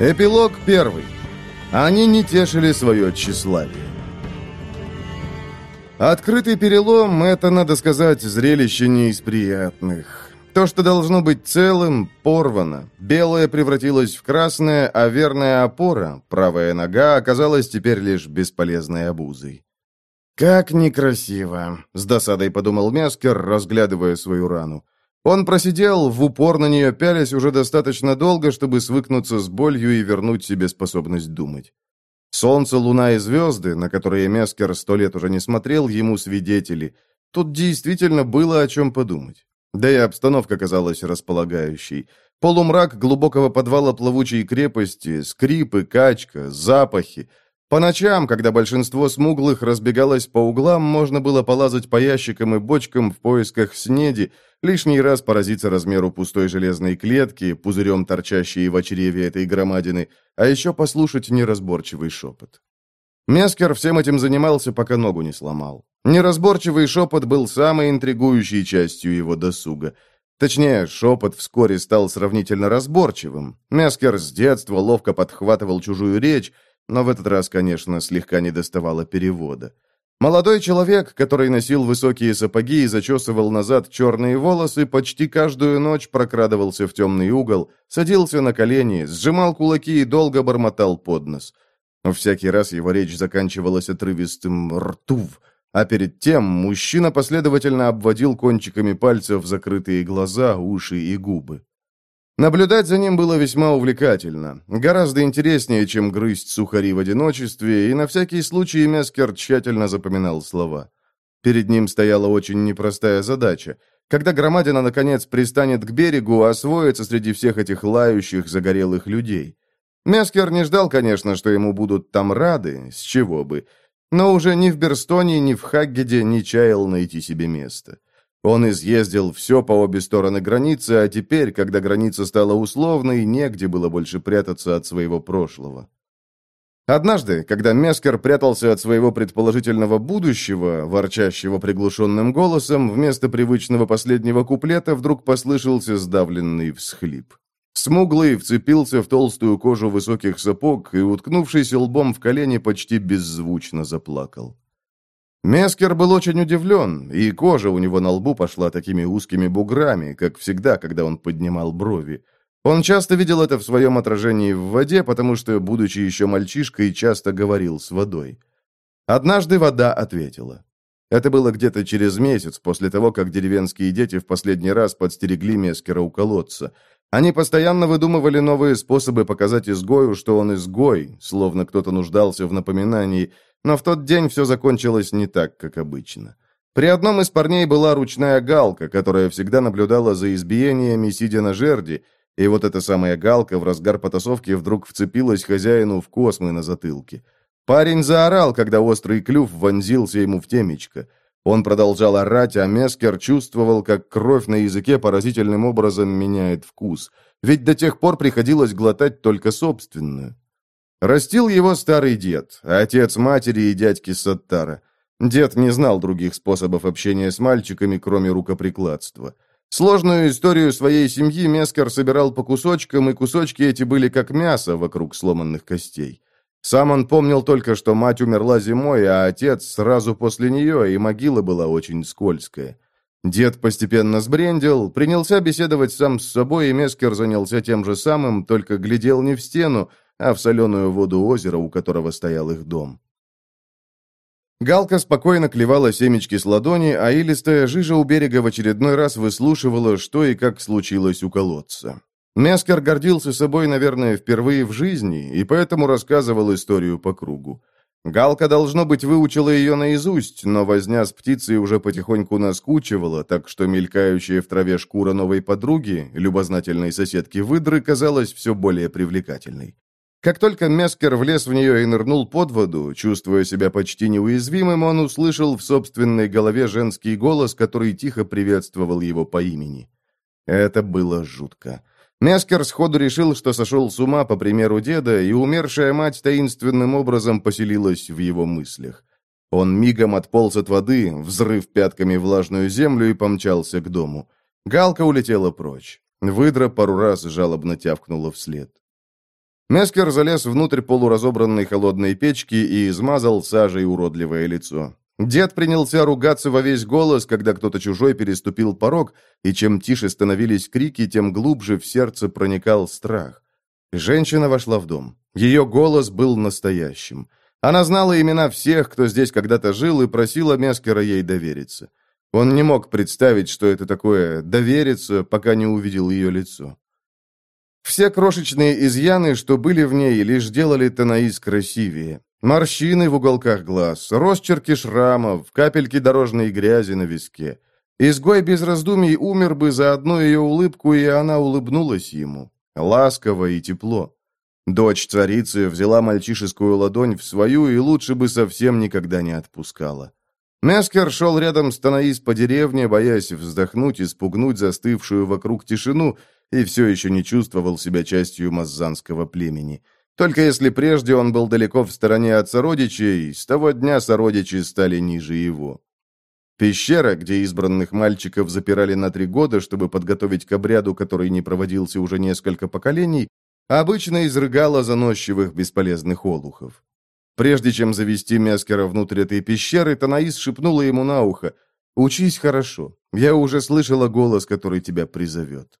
Эпилог первый. Они не тешили свое тщеславие. Открытый перелом – это, надо сказать, зрелище не из приятных. То, что должно быть целым, порвано. Белое превратилось в красное, а верная опора, правая нога, оказалась теперь лишь бесполезной обузой. «Как некрасиво!» – с досадой подумал Мескер, разглядывая свою рану. Он просидел, в упор на нее пялясь уже достаточно долго, чтобы свыкнуться с болью и вернуть себе способность думать. Солнце, луна и звезды, на которые Мескер сто лет уже не смотрел, ему свидетели. Тут действительно было о чем подумать. Да и обстановка казалась располагающей. Полумрак глубокого подвала плавучей крепости, скрипы, качка, запахи — по ночам, когда большинство смуглых разбегалось по углам, можно было полазать по ящикам и бочкам в поисках снеди, лишний раз поразиться размеру пустой железной клетки, пузырем торчащей в очереве этой громадины, а еще послушать неразборчивый шепот. Мескер всем этим занимался, пока ногу не сломал. Неразборчивый шепот был самой интригующей частью его досуга. Точнее, шепот вскоре стал сравнительно разборчивым. Мескер с детства ловко подхватывал чужую речь, но в этот раз, конечно, слегка не доставало перевода. Молодой человек, который носил высокие сапоги и зачесывал назад черные волосы, почти каждую ночь прокрадывался в темный угол, садился на колени, сжимал кулаки и долго бормотал под нос. Но всякий раз его речь заканчивалась отрывистым «ртув», а перед тем мужчина последовательно обводил кончиками пальцев закрытые глаза, уши и губы. Наблюдать за ним было весьма увлекательно, гораздо интереснее, чем грызть сухари в одиночестве, и на всякий случай Мескер тщательно запоминал слова. Перед ним стояла очень непростая задача. Когда громадина, наконец, пристанет к берегу, освоится среди всех этих лающих, загорелых людей. Мескер не ждал, конечно, что ему будут там рады, с чего бы, но уже ни в Берстоне, ни в Хаггеде не чаял найти себе место. Он изъездил все по обе стороны границы, а теперь, когда граница стала условной, негде было больше прятаться от своего прошлого. Однажды, когда Мескер прятался от своего предположительного будущего, ворчащего приглушенным голосом, вместо привычного последнего куплета вдруг послышался сдавленный всхлип. Смуглый вцепился в толстую кожу высоких сапог и, уткнувшись лбом в колени, почти беззвучно заплакал. Мескер был очень удивлен, и кожа у него на лбу пошла такими узкими буграми, как всегда, когда он поднимал брови. Он часто видел это в своем отражении в воде, потому что, будучи еще мальчишкой, часто говорил с водой. Однажды вода ответила. Это было где-то через месяц после того, как деревенские дети в последний раз подстерегли Мескера у колодца. Они постоянно выдумывали новые способы показать изгою, что он изгой, словно кто-то нуждался в напоминании – но в тот день все закончилось не так, как обычно. При одном из парней была ручная галка, которая всегда наблюдала за избиениями, сидя на жерди, и вот эта самая галка в разгар потасовки вдруг вцепилась хозяину в космы на затылке. Парень заорал, когда острый клюв вонзился ему в темечко. Он продолжал орать, а Мескер чувствовал, как кровь на языке поразительным образом меняет вкус. Ведь до тех пор приходилось глотать только собственную. Растил его старый дед, отец матери и дядьки Саттара. Дед не знал других способов общения с мальчиками, кроме рукоприкладства. Сложную историю своей семьи Мескер собирал по кусочкам, и кусочки эти были как мясо вокруг сломанных костей. Сам он помнил только, что мать умерла зимой, а отец сразу после нее, и могила была очень скользкая. Дед постепенно сбрендил, принялся беседовать сам с собой, и Мескер занялся тем же самым, только глядел не в стену, а в соленую воду озера, у которого стоял их дом. Галка спокойно клевала семечки с ладони, а илистая жижа у берега в очередной раз выслушивала, что и как случилось у колодца. Мескер гордился собой, наверное, впервые в жизни, и поэтому рассказывал историю по кругу. Галка, должно быть, выучила ее наизусть, но возня с птицей уже потихоньку наскучивала, так что мелькающая в траве шкура новой подруги, любознательной соседки выдры, казалась все более привлекательной. Как только Мескер влез в нее и нырнул под воду, чувствуя себя почти неуязвимым, он услышал в собственной голове женский голос, который тихо приветствовал его по имени. Это было жутко. Мескер сходу решил, что сошел с ума по примеру деда, и умершая мать таинственным образом поселилась в его мыслях. Он мигом отполз от воды, взрыв пятками влажную землю и помчался к дому. Галка улетела прочь. Выдра пару раз жалобно тявкнула вслед. Мескер залез внутрь полуразобранной холодной печки и измазал сажей уродливое лицо. Дед принялся ругаться во весь голос, когда кто-то чужой переступил порог, и чем тише становились крики, тем глубже в сердце проникал страх. Женщина вошла в дом. Ее голос был настоящим. Она знала имена всех, кто здесь когда-то жил, и просила Мескера ей довериться. Он не мог представить, что это такое «довериться», пока не увидел ее лицо. Все крошечные изъяны, что были в ней, лишь делали Танаис красивее. Морщины в уголках глаз, росчерки шрамов, капельки дорожной грязи на виске. Изгой без раздумий умер бы за одну ее улыбку, и она улыбнулась ему. Ласково и тепло. Дочь царицы взяла мальчишескую ладонь в свою и лучше бы совсем никогда не отпускала. Мескер шел рядом с Танаис по деревне, боясь вздохнуть и спугнуть застывшую вокруг тишину, и все еще не чувствовал себя частью маззанского племени. Только если прежде он был далеко в стороне от сородичей, с того дня сородичи стали ниже его. Пещера, где избранных мальчиков запирали на три года, чтобы подготовить к обряду, который не проводился уже несколько поколений, обычно изрыгала заносчивых бесполезных олухов. Прежде чем завести Мескера внутрь этой пещеры, Танаис шепнула ему на ухо, «Учись хорошо. Я уже слышала голос, который тебя призовет».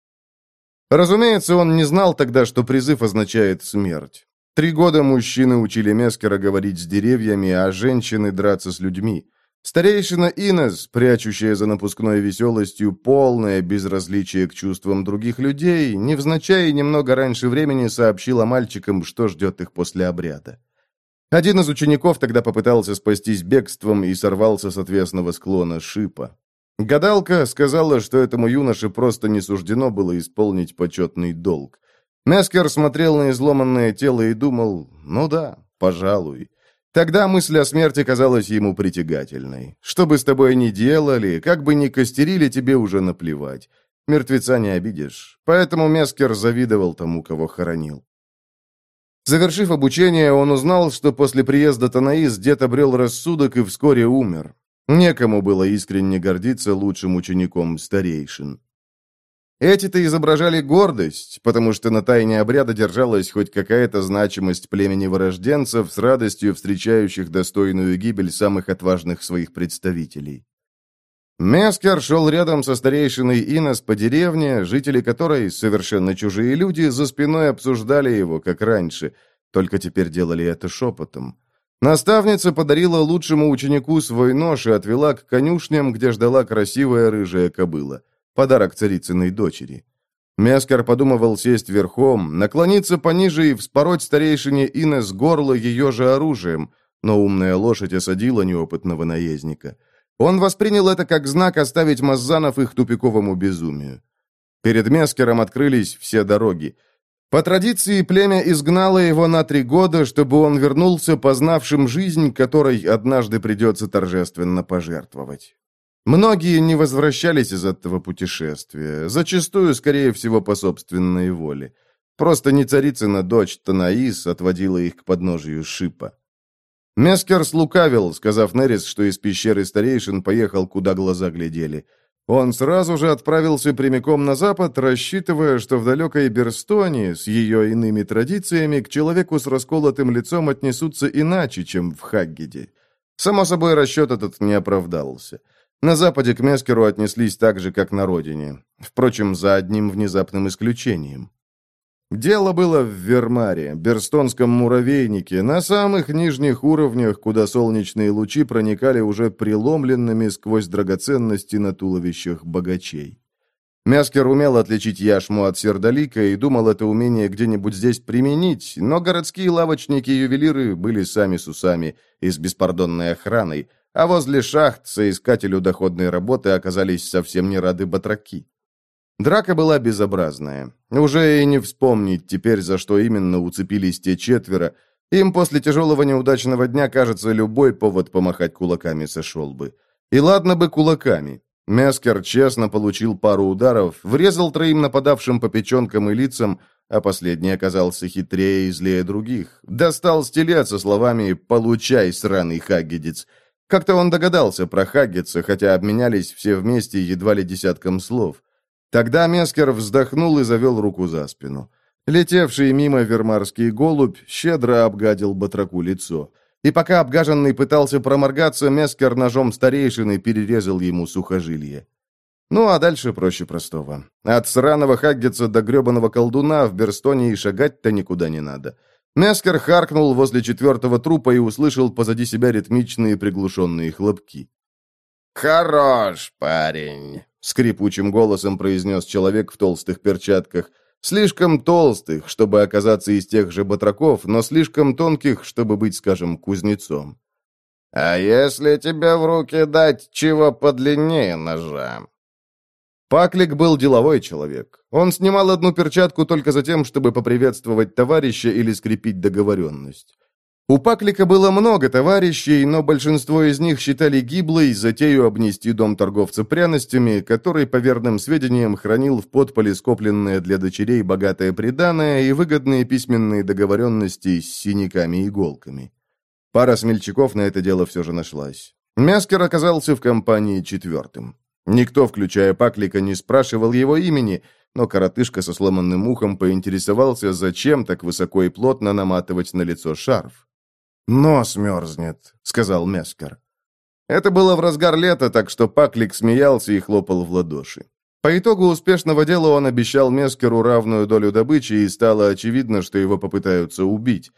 Разумеется, он не знал тогда, что призыв означает смерть. Три года мужчины учили Мескера говорить с деревьями, а женщины драться с людьми. Старейшина Инес, прячущая за напускной веселостью полное безразличие к чувствам других людей, невзначай немного раньше времени сообщила мальчикам, что ждет их после обряда. Один из учеников тогда попытался спастись бегством и сорвался с отвесного склона шипа. Гадалка сказала, что этому юноше просто не суждено было исполнить почетный долг. Мескер смотрел на изломанное тело и думал, ну да, пожалуй. Тогда мысль о смерти казалась ему притягательной. Что бы с тобой ни делали, как бы ни костерили, тебе уже наплевать. Мертвеца не обидишь. Поэтому Мескер завидовал тому, кого хоронил. Завершив обучение, он узнал, что после приезда Танаис дед обрел рассудок и вскоре умер. Некому было искренне гордиться лучшим учеником старейшин. Эти-то изображали гордость, потому что на тайне обряда держалась хоть какая-то значимость племени вырожденцев с радостью встречающих достойную гибель самых отважных своих представителей. Мескер шел рядом со старейшиной Инос по деревне, жители которой, совершенно чужие люди, за спиной обсуждали его, как раньше, только теперь делали это шепотом. Наставница подарила лучшему ученику свой нож и отвела к конюшням, где ждала красивая рыжая кобыла. Подарок царицыной дочери. Мескар подумывал сесть верхом, наклониться пониже и вспороть старейшине Инес горло ее же оружием, но умная лошадь осадила неопытного наездника. Он воспринял это как знак оставить Маззанов их тупиковому безумию. Перед Мескером открылись все дороги. По традиции, племя изгнало его на три года, чтобы он вернулся, познавшим жизнь, которой однажды придется торжественно пожертвовать. Многие не возвращались из этого путешествия, зачастую, скорее всего, по собственной воле. Просто не царицына дочь Танаис отводила их к подножию шипа. Мескер слукавил, сказав Нерис, что из пещеры старейшин поехал, куда глаза глядели – он сразу же отправился прямиком на запад, рассчитывая, что в далекой Берстоне с ее иными традициями к человеку с расколотым лицом отнесутся иначе, чем в Хаггиде. Само собой, расчет этот не оправдался. На западе к Мескеру отнеслись так же, как на родине. Впрочем, за одним внезапным исключением. Дело было в Вермаре, Берстонском муравейнике, на самых нижних уровнях, куда солнечные лучи проникали уже преломленными сквозь драгоценности на туловищах богачей. Мяскер умел отличить яшму от сердолика и думал это умение где-нибудь здесь применить, но городские лавочники-ювелиры были сами с усами и с беспардонной охраной, а возле шахт соискателю доходной работы оказались совсем не рады батраки. Драка была безобразная. Уже и не вспомнить теперь, за что именно уцепились те четверо. Им после тяжелого неудачного дня, кажется, любой повод помахать кулаками сошел бы. И ладно бы кулаками. Мескер честно получил пару ударов, врезал троим нападавшим по печенкам и лицам, а последний оказался хитрее и злее других. Достал стилет со словами «Получай, сраный хаггедец». Как-то он догадался про хаггетса, хотя обменялись все вместе едва ли десятком слов. Тогда Мескер вздохнул и завел руку за спину. Летевший мимо вермарский голубь щедро обгадил батраку лицо. И пока обгаженный пытался проморгаться, Мескер ножом старейшины перерезал ему сухожилие. Ну, а дальше проще простого. От сраного Хаггетса до гребаного колдуна в Берстоне и шагать-то никуда не надо. Мескер харкнул возле четвертого трупа и услышал позади себя ритмичные приглушенные хлопки. «Хорош, парень!» — скрипучим голосом произнес человек в толстых перчатках. Слишком толстых, чтобы оказаться из тех же батраков, но слишком тонких, чтобы быть, скажем, кузнецом. «А если тебе в руки дать чего подлиннее ножа?» Паклик был деловой человек. Он снимал одну перчатку только за тем, чтобы поприветствовать товарища или скрепить договоренность. У Паклика было много товарищей, но большинство из них считали гиблой затею обнести дом торговца пряностями, который, по верным сведениям, хранил в подполе скопленное для дочерей богатое приданое и выгодные письменные договоренности с синяками и иголками. Пара смельчаков на это дело все же нашлась. Мяскер оказался в компании четвертым. Никто, включая Паклика, не спрашивал его имени, но коротышка со сломанным ухом поинтересовался, зачем так высоко и плотно наматывать на лицо шарф. «Нос мерзнет», — сказал Мескер. Это было в разгар лета, так что Паклик смеялся и хлопал в ладоши. По итогу успешного дела он обещал Мескеру равную долю добычи, и стало очевидно, что его попытаются убить.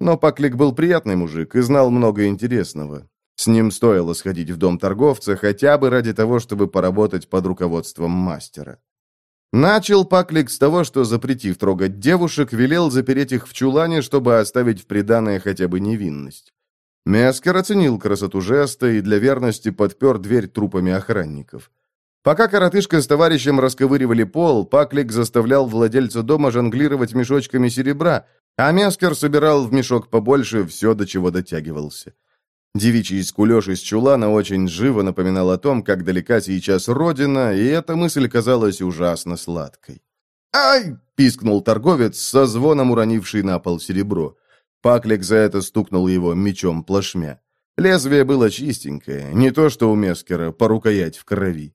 Но Паклик был приятный мужик и знал много интересного. С ним стоило сходить в дом торговца хотя бы ради того, чтобы поработать под руководством мастера. Начал Паклик с того, что, запретив трогать девушек, велел запереть их в чулане, чтобы оставить в приданое хотя бы невинность. Мескер оценил красоту жеста и для верности подпер дверь трупами охранников. Пока коротышка с товарищем расковыривали пол, Паклик заставлял владельца дома жонглировать мешочками серебра, а Мескер собирал в мешок побольше все, до чего дотягивался. Девичий скулеж из чулана очень живо напоминал о том, как далека сейчас родина, и эта мысль казалась ужасно сладкой. «Ай!» — пискнул торговец, со звоном уронивший на пол серебро. Паклик за это стукнул его мечом плашмя. Лезвие было чистенькое, не то что у Мескера, по рукоять в крови.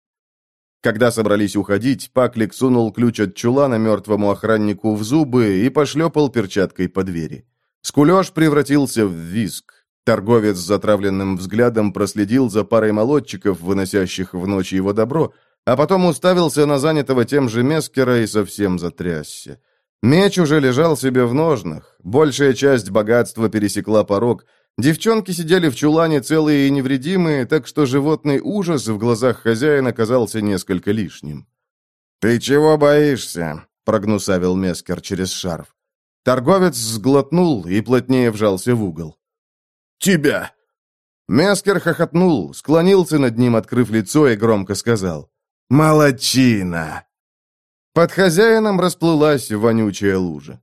Когда собрались уходить, Паклик сунул ключ от чулана мертвому охраннику в зубы и пошлепал перчаткой по двери. Скулеж превратился в виск. Торговец с затравленным взглядом проследил за парой молодчиков, выносящих в ночь его добро, а потом уставился на занятого тем же Мескера и совсем затрясся. Меч уже лежал себе в ножнах. Большая часть богатства пересекла порог. Девчонки сидели в чулане целые и невредимые, так что животный ужас в глазах хозяина казался несколько лишним. «Ты чего боишься?» — прогнусавил Мескер через шарф. Торговец сглотнул и плотнее вжался в угол. Тебя!» Мескер хохотнул, склонился над ним, открыв лицо, и громко сказал. «Молодчина!» Под хозяином расплылась вонючая лужа.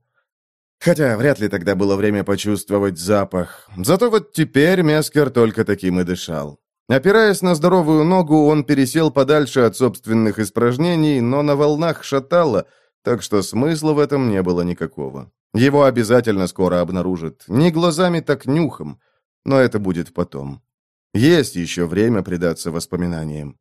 Хотя вряд ли тогда было время почувствовать запах. Зато вот теперь Мескер только таким и дышал. Опираясь на здоровую ногу, он пересел подальше от собственных испражнений, но на волнах шатало, так что смысла в этом не было никакого. Его обязательно скоро обнаружат. Не глазами, так нюхом но это будет потом. Есть еще время предаться воспоминаниям.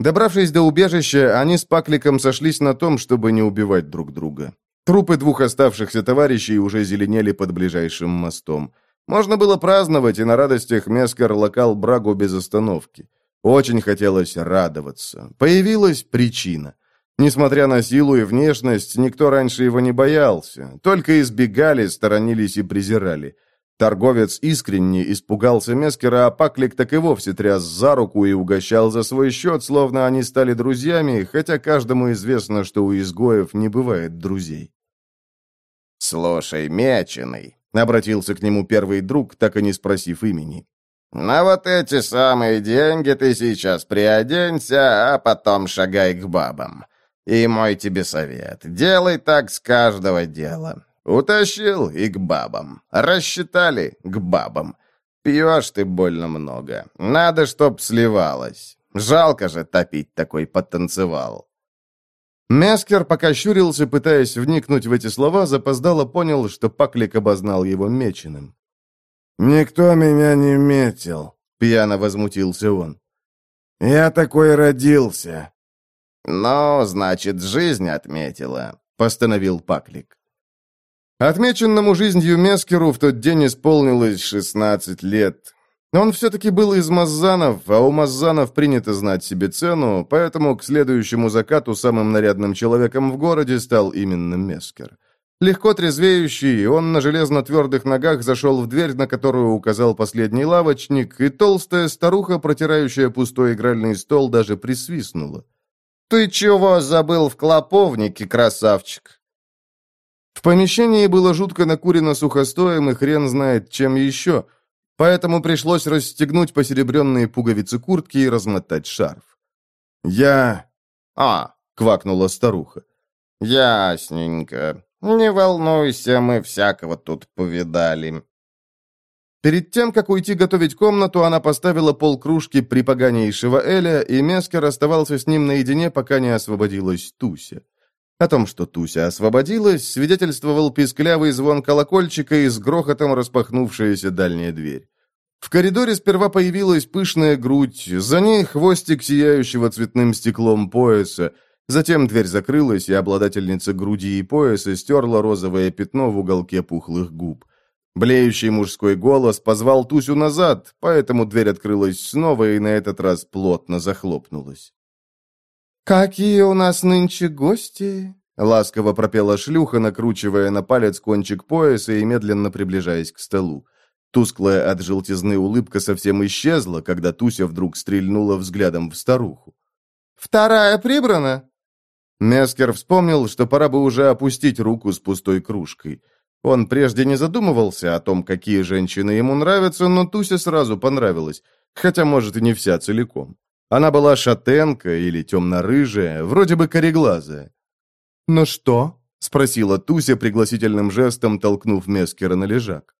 Добравшись до убежища, они с Пакликом сошлись на том, чтобы не убивать друг друга. Трупы двух оставшихся товарищей уже зеленели под ближайшим мостом. Можно было праздновать, и на радостях Мескар локал брагу без остановки. Очень хотелось радоваться. Появилась причина. Несмотря на силу и внешность, никто раньше его не боялся. Только избегали, сторонились и презирали. Торговец искренне испугался Мескера, а Паклик так и вовсе тряс за руку и угощал за свой счет, словно они стали друзьями, хотя каждому известно, что у изгоев не бывает друзей. «Слушай, Меченый», — обратился к нему первый друг, так и не спросив имени, «на вот эти самые деньги ты сейчас приоденься, а потом шагай к бабам. И мой тебе совет, делай так с каждого дела. Утащил и к бабам. Рассчитали к бабам. Пьешь ты больно много. Надо, чтоб сливалось. Жалко же топить такой потанцевал. Мескер, пока щурился, пытаясь вникнуть в эти слова, запоздало понял, что Паклик обознал его меченым. «Никто меня не метил», — пьяно возмутился он. «Я такой родился». «Ну, значит, жизнь отметила. — постановил Паклик. Отмеченному жизнью Мескеру в тот день исполнилось 16 лет. Он все-таки был из Маззанов, а у Маззанов принято знать себе цену, поэтому к следующему закату самым нарядным человеком в городе стал именно Мескер. Легко трезвеющий, он на железно-твердых ногах зашел в дверь, на которую указал последний лавочник, и толстая старуха, протирающая пустой игральный стол, даже присвистнула. «Ты чего забыл в клоповнике, красавчик?» В помещении было жутко накурено сухостоем и хрен знает чем еще, поэтому пришлось расстегнуть посеребренные пуговицы куртки и размотать шарф. «Я...» «А!» — квакнула старуха. «Ясненько. Не волнуйся, мы всякого тут повидали». Перед тем, как уйти готовить комнату, она поставила полкружки припоганейшего Эля, и Мескер оставался с ним наедине, пока не освободилась Туся. О том, что Туся освободилась, свидетельствовал писклявый звон колокольчика и с грохотом распахнувшаяся дальняя дверь. В коридоре сперва появилась пышная грудь, за ней хвостик сияющего цветным стеклом пояса, затем дверь закрылась, и обладательница груди и пояса стерла розовое пятно в уголке пухлых губ. Блеющий мужской голос позвал Тусю назад, поэтому дверь открылась снова и на этот раз плотно захлопнулась. «Какие у нас нынче гости?» — ласково пропела шлюха, накручивая на палец кончик пояса и медленно приближаясь к столу. Тусклая от желтизны улыбка совсем исчезла, когда Туся вдруг стрельнула взглядом в старуху. «Вторая прибрана?» Мескер вспомнил, что пора бы уже опустить руку с пустой кружкой. Он прежде не задумывался о том, какие женщины ему нравятся, но Туся сразу понравилась, хотя, может, и не вся целиком. Она была шатенка или темно-рыжая, вроде бы кореглазая. «Ну что?» — спросила Туся пригласительным жестом, толкнув Мескера на лежак.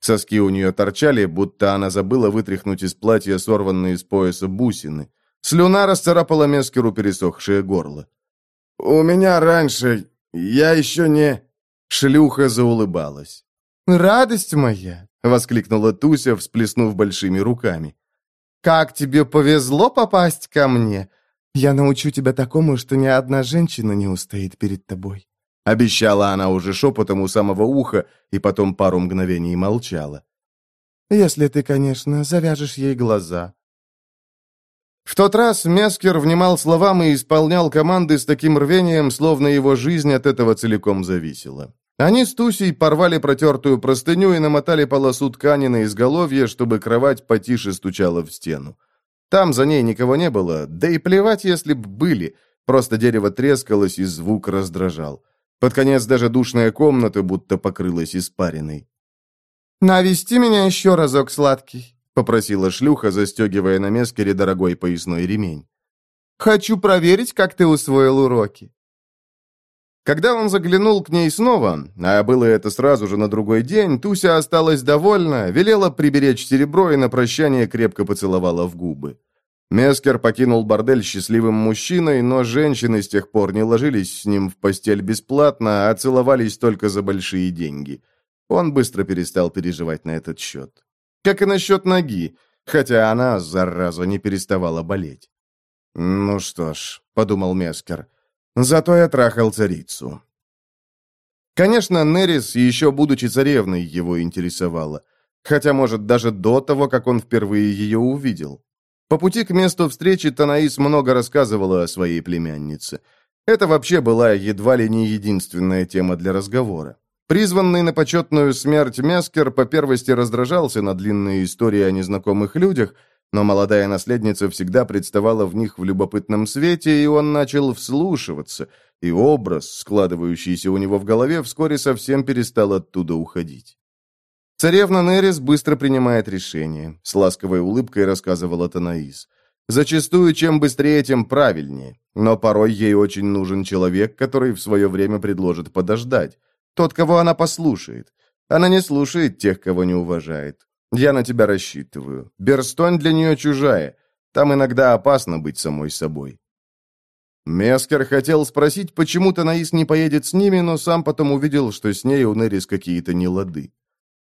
Соски у нее торчали, будто она забыла вытряхнуть из платья сорванные с пояса бусины. Слюна расцарапала Мескеру пересохшее горло. «У меня раньше... Я еще не...» Шлюха заулыбалась. «Радость моя!» — воскликнула Туся, всплеснув большими руками. Как тебе повезло попасть ко мне! Я научу тебя такому, что ни одна женщина не устоит перед тобой». Обещала она уже шепотом у самого уха, и потом пару мгновений молчала. «Если ты, конечно, завяжешь ей глаза». В тот раз Мескер внимал словам и исполнял команды с таким рвением, словно его жизнь от этого целиком зависела. Они с Тусей порвали протертую простыню и намотали полосу ткани на изголовье, чтобы кровать потише стучала в стену. Там за ней никого не было, да и плевать, если б были, просто дерево трескалось и звук раздражал. Под конец даже душная комната будто покрылась испариной. «Навести меня еще разок, сладкий», — попросила шлюха, застегивая на мескере дорогой поясной ремень. «Хочу проверить, как ты усвоил уроки». Когда он заглянул к ней снова, а было это сразу же на другой день, Туся осталась довольна, велела приберечь серебро и на прощание крепко поцеловала в губы. Мескер покинул бордель счастливым мужчиной, но женщины с тех пор не ложились с ним в постель бесплатно, а целовались только за большие деньги. Он быстро перестал переживать на этот счет. Как и насчет ноги, хотя она, зараза, не переставала болеть. «Ну что ж», — подумал Мескер, — Зато я трахал царицу. Конечно, Нерис, еще будучи царевной, его интересовала. Хотя, может, даже до того, как он впервые ее увидел. По пути к месту встречи Танаис много рассказывала о своей племяннице. Это вообще была едва ли не единственная тема для разговора. Призванный на почетную смерть Мескер по первости раздражался на длинные истории о незнакомых людях, но молодая наследница всегда представала в них в любопытном свете, и он начал вслушиваться, и образ, складывающийся у него в голове, вскоре совсем перестал оттуда уходить. Царевна Нерис быстро принимает решение, с ласковой улыбкой рассказывала Танаис. Зачастую, чем быстрее, тем правильнее, но порой ей очень нужен человек, который в свое время предложит подождать. Тот, кого она послушает. Она не слушает тех, кого не уважает. Я на тебя рассчитываю. Берстонь для нее чужая. Там иногда опасно быть самой собой». Мескер хотел спросить, почему Танаис не поедет с ними, но сам потом увидел, что с ней у Нерис какие-то нелады.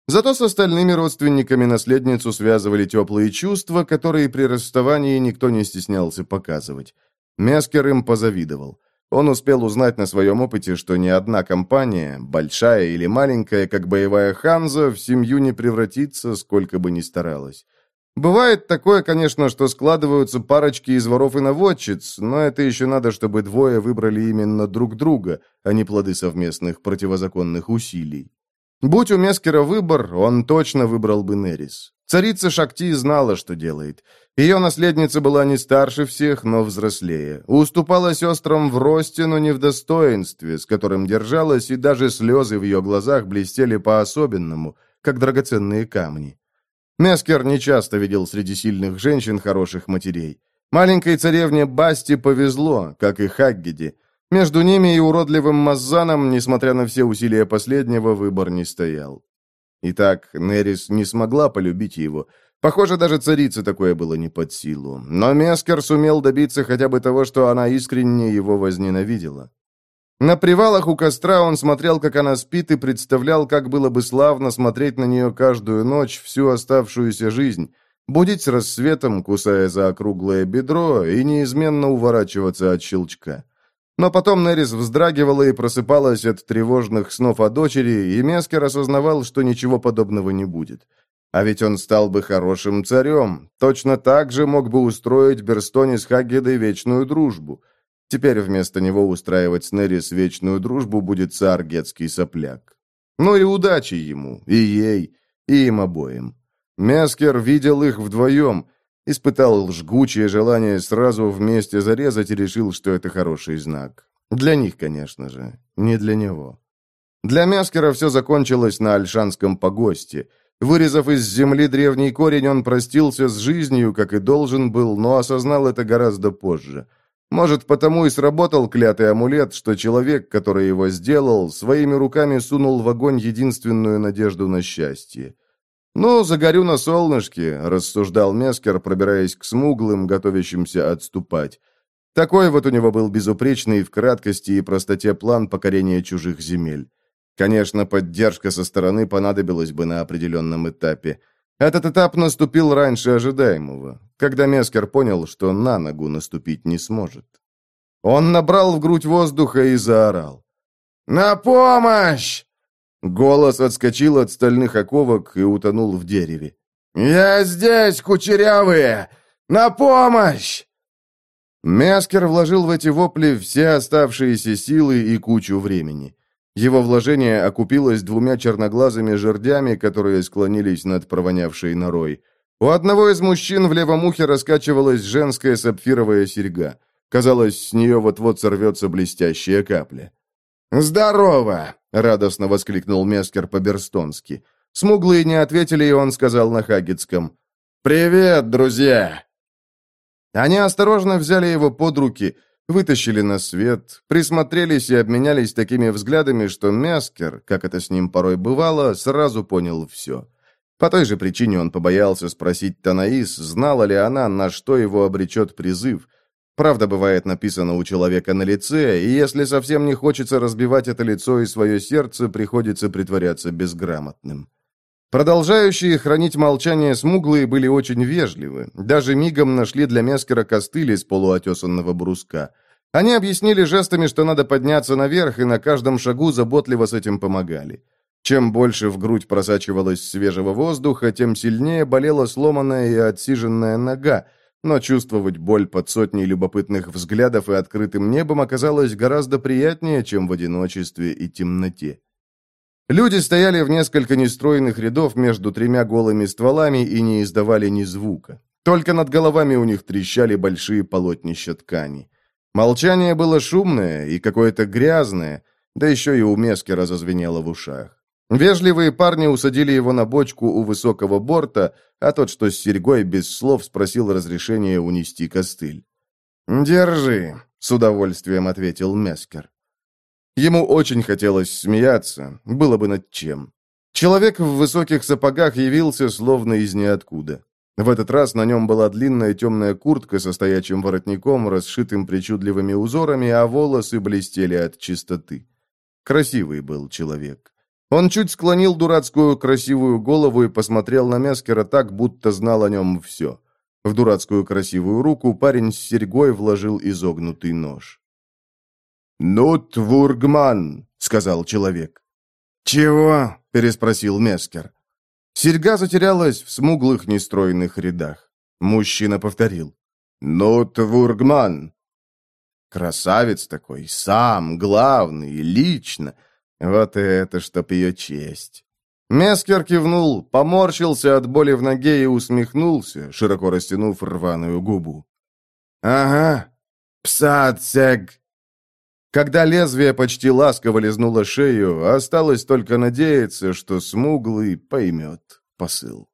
Зато с остальными родственниками наследницу связывали теплые чувства, которые при расставании никто не стеснялся показывать. Мескер им позавидовал. Он успел узнать на своем опыте, что ни одна компания, большая или маленькая, как боевая Ханза, в семью не превратится, сколько бы ни старалась. Бывает такое, конечно, что складываются парочки из воров и наводчиц, но это еще надо, чтобы двое выбрали именно друг друга, а не плоды совместных противозаконных усилий. Будь у Мескера выбор, он точно выбрал бы Нерис. Царица Шакти знала, что делает. Ее наследница была не старше всех, но взрослее. Уступала сестрам в росте, но не в достоинстве, с которым держалась, и даже слезы в ее глазах блестели по-особенному, как драгоценные камни. Мескер нечасто видел среди сильных женщин хороших матерей. Маленькой царевне Басти повезло, как и Хаггиди. Между ними и уродливым Маззаном, несмотря на все усилия последнего, выбор не стоял. Итак, Нерис не смогла полюбить его. Похоже, даже царице такое было не под силу. Но Мескер сумел добиться хотя бы того, что она искренне его возненавидела. На привалах у костра он смотрел, как она спит, и представлял, как было бы славно смотреть на нее каждую ночь всю оставшуюся жизнь, будить с рассветом, кусая за округлое бедро, и неизменно уворачиваться от щелчка. Но потом Нерис вздрагивала и просыпалась от тревожных снов о дочери, и Мескер осознавал, что ничего подобного не будет. А ведь он стал бы хорошим царем, точно так же мог бы устроить Берстоне с Хаггедой вечную дружбу – Теперь вместо него устраивать с Неррис вечную дружбу будет царь Гетский сопляк. Ну и удачи ему, и ей, и им обоим. Мескер видел их вдвоем, испытал жгучее желание сразу вместе зарезать и решил, что это хороший знак. Для них, конечно же, не для него. Для Мескера все закончилось на Альшанском погосте. Вырезав из земли древний корень, он простился с жизнью, как и должен был, но осознал это гораздо позже – может, потому и сработал клятый амулет, что человек, который его сделал, своими руками сунул в огонь единственную надежду на счастье. «Ну, загорю на солнышке», — рассуждал Мескер, пробираясь к смуглым, готовящимся отступать. Такой вот у него был безупречный в краткости и простоте план покорения чужих земель. Конечно, поддержка со стороны понадобилась бы на определенном этапе. Этот этап наступил раньше ожидаемого, когда Мескер понял, что на ногу наступить не сможет. Он набрал в грудь воздуха и заорал. «На помощь!» Голос отскочил от стальных оковок и утонул в дереве. «Я здесь, кучерявые! На помощь!» Мескер вложил в эти вопли все оставшиеся силы и кучу времени. Его вложение окупилось двумя черноглазыми жердями, которые склонились над провонявшей норой. У одного из мужчин в левом ухе раскачивалась женская сапфировая серьга. Казалось, с нее вот-вот сорвется блестящая капля. «Здорово!» — радостно воскликнул Мескер по-берстонски. Смуглые не ответили, и он сказал на хагетском. «Привет, друзья!» Они осторожно взяли его под руки — Вытащили на свет, присмотрелись и обменялись такими взглядами, что Мяскер, как это с ним порой бывало, сразу понял все. По той же причине он побоялся спросить Танаис, знала ли она, на что его обречет призыв. Правда бывает написано у человека на лице, и если совсем не хочется разбивать это лицо и свое сердце, приходится притворяться безграмотным. Продолжающие хранить молчание смуглые были очень вежливы. Даже мигом нашли для Мескера костыль из полуотесанного бруска. Они объяснили жестами, что надо подняться наверх, и на каждом шагу заботливо с этим помогали. Чем больше в грудь просачивалось свежего воздуха, тем сильнее болела сломанная и отсиженная нога, но чувствовать боль под сотней любопытных взглядов и открытым небом оказалось гораздо приятнее, чем в одиночестве и темноте. Люди стояли в несколько нестроенных рядов между тремя голыми стволами и не издавали ни звука. Только над головами у них трещали большие полотнища ткани. Молчание было шумное и какое-то грязное, да еще и у Мескера зазвенело в ушах. Вежливые парни усадили его на бочку у высокого борта, а тот, что с серьгой, без слов спросил разрешения унести костыль. «Держи», — с удовольствием ответил Мескер. Ему очень хотелось смеяться, было бы над чем. Человек в высоких сапогах явился словно из ниоткуда. В этот раз на нем была длинная темная куртка со стоячим воротником, расшитым причудливыми узорами, а волосы блестели от чистоты. Красивый был человек. Он чуть склонил дурацкую красивую голову и посмотрел на Мескера так, будто знал о нем все. В дурацкую красивую руку парень с серьгой вложил изогнутый нож. «Нут Вургман», — сказал человек. «Чего?» — переспросил Мескер. Серьга затерялась в смуглых нестроенных рядах. Мужчина повторил. «Нут Вургман». Красавец такой, сам, главный, лично. Вот и это, чтоб ее честь. Мескер кивнул, поморщился от боли в ноге и усмехнулся, широко растянув рваную губу. «Ага, псацег!» Когда лезвие почти ласково лизнуло шею, осталось только надеяться, что смуглый поймет посыл.